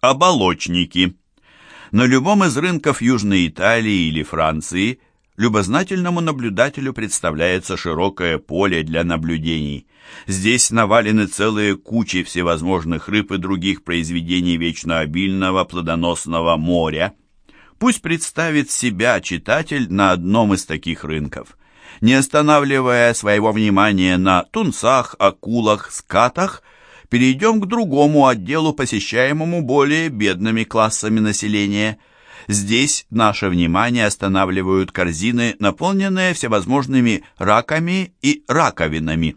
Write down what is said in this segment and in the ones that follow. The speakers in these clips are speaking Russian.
Оболочники. На любом из рынков Южной Италии или Франции любознательному наблюдателю представляется широкое поле для наблюдений. Здесь навалены целые кучи всевозможных рыб и других произведений вечно обильного плодоносного моря. Пусть представит себя читатель на одном из таких рынков. Не останавливая своего внимания на тунцах, акулах, скатах, перейдем к другому отделу, посещаемому более бедными классами населения. Здесь наше внимание останавливают корзины, наполненные всевозможными раками и раковинами.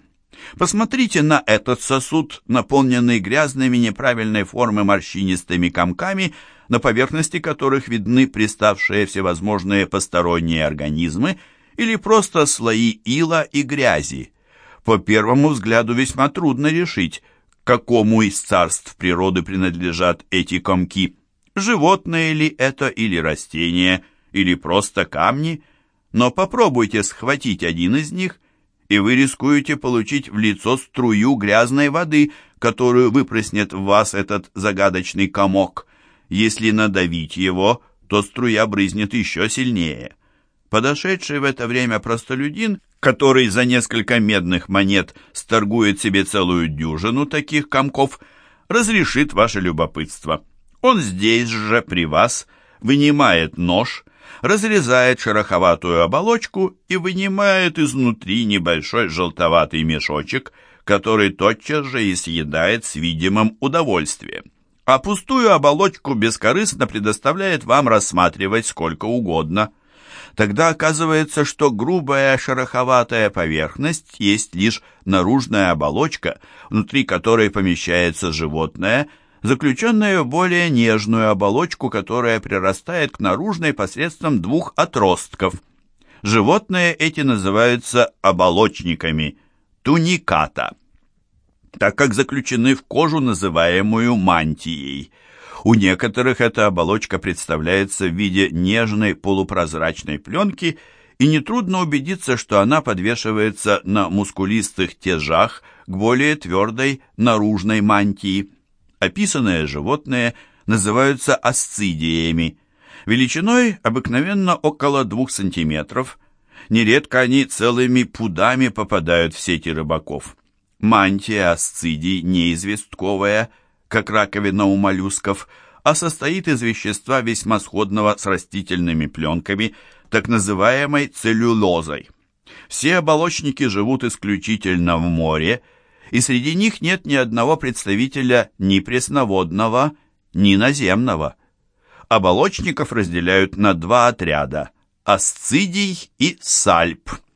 Посмотрите на этот сосуд, наполненный грязными неправильной формы морщинистыми комками, на поверхности которых видны приставшие всевозможные посторонние организмы или просто слои ила и грязи. По первому взгляду весьма трудно решить, какому из царств природы принадлежат эти комки. Животные ли это или растения, или просто камни, но попробуйте схватить один из них, и вы рискуете получить в лицо струю грязной воды, которую выпрыснет в вас этот загадочный комок. Если надавить его, то струя брызнет еще сильнее. Подошедший в это время простолюдин который за несколько медных монет сторгует себе целую дюжину таких комков, разрешит ваше любопытство. Он здесь же, при вас, вынимает нож, разрезает шероховатую оболочку и вынимает изнутри небольшой желтоватый мешочек, который тотчас же и съедает с видимым удовольствием. А пустую оболочку бескорыстно предоставляет вам рассматривать сколько угодно – тогда оказывается, что грубая шероховатая поверхность есть лишь наружная оболочка, внутри которой помещается животное, заключенное в более нежную оболочку, которая прирастает к наружной посредством двух отростков. Животные эти называются оболочниками, туниката, так как заключены в кожу, называемую мантией – у некоторых эта оболочка представляется в виде нежной полупрозрачной пленки, и нетрудно убедиться, что она подвешивается на мускулистых тяжах к более твердой наружной мантии. Описанные животные называются асцидиями. Величиной обыкновенно около 2 сантиметров. Нередко они целыми пудами попадают в сети рыбаков. Мантия асцидий неизвестковая – как раковина у моллюсков, а состоит из вещества весьма сходного с растительными пленками, так называемой целлюлозой. Все оболочники живут исключительно в море, и среди них нет ни одного представителя ни пресноводного, ни наземного. Оболочников разделяют на два отряда – асцидий и сальп –